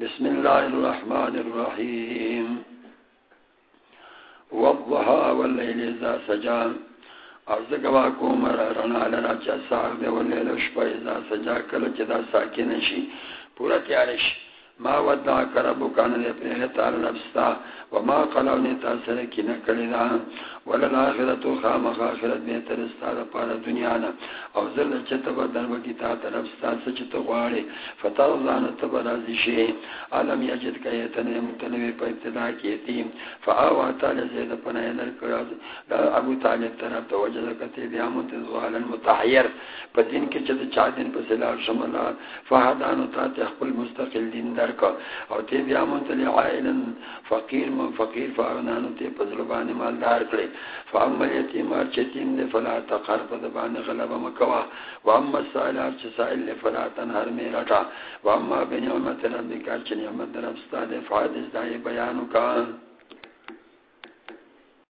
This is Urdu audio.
بسم الله الرحمن الرحيم. والضحى والليل إذا سجى. ارزق واكم رنا لنا چا صاحب والليل شپا إذا سجى. کل چدا ساکن شي پورا تیارش. ما ودع کربو کان دے پرے تعالی نفستا وما قلونی تاثر کی نکڑی دا ولا الاخرت خام اخرت بہتر استاد پار دنیا نا او ذل چت بدن وکی تا طرف استاد سچ تو غاڑے فتر زان تب راضی شی عالم یجد کای تنے متنوی پر ابتدا کی تھی فاوا تعالی زید پنہ در کرا دا ابو طالب طرف تو وجد کتے بیا متزوال المتحیر پدین کے چت چا دن پسلا شملا فہدان تا تخل مستقل دین دا در کا او تی بیا متلی عائلن، فقیر من فقیر فاغنانو تے پزلبان مالدار کرے فاما یتیم ارچ یتیم دے فلا تقر پدبان غلب مکوا۔ واما سائل ارچ سائل دے فلا تنہر میں رٹا۔ واما بنعمت ربک ارچ نعمت رب ستا دے فحدث دائی بیانو کا